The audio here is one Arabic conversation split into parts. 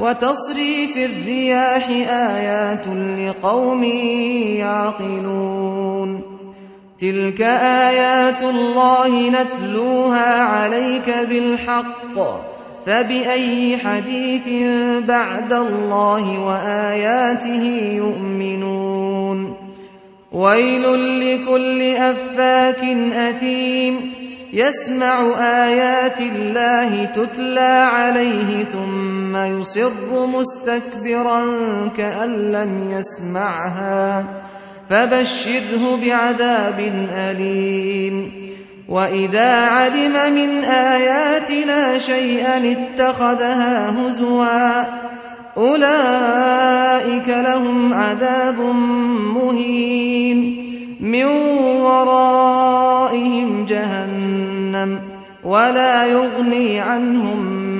وتصريف الرياح آيات لقوم يعقلون. تلك آيات الله نتلوها عليك بالحق. فبأي حديث بعد الله وآياته يؤمنون. ويل لكل أفاك أثيم. يسمع آيات الله تتلى عليه ثم يصر مستكبرا كأن لم يسمعها. فبشره بعذاب أليم. وإذا علم من آياتنا شيئا اتخذها هزوا أولئك لهم عذاب مهين. من ورائهم جهنم ولا يغني عنهم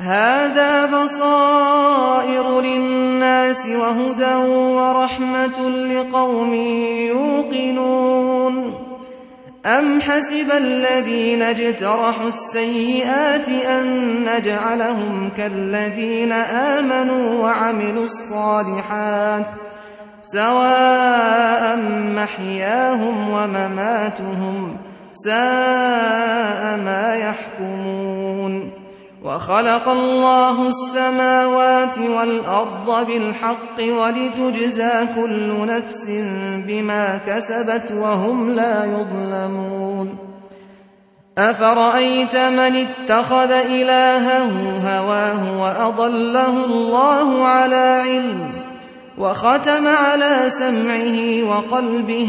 هذا بصائر للناس وهدى ورحمة لقوم يوقنون. أم حسب الذين اجترحوا السيئات أن نجعلهم كالذين آمنوا وعملوا الصالحات سواء محياهم ومماتهم ساء ما يحكمون. وخلق الله السماوات والأرض بالحق ولتجزى كل نفس بما كسبت وهم لا يظلمون. أفرأيت من اتخذ إلهه هواه وأضله الله على علم وختم على سمعه وقلبه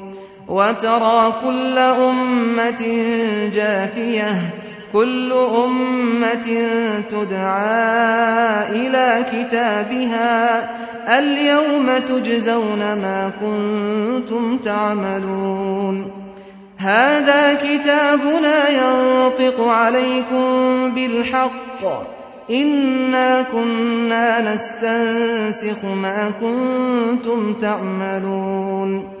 وترى كل أمة جاثية كل أمة تدعى إلى كتابها اليوم تجزون ما كنتم تعملون. هذا كتابنا ينطق عليكم بالحق. إنا كنا نستنسخ ما كنتم تعملون.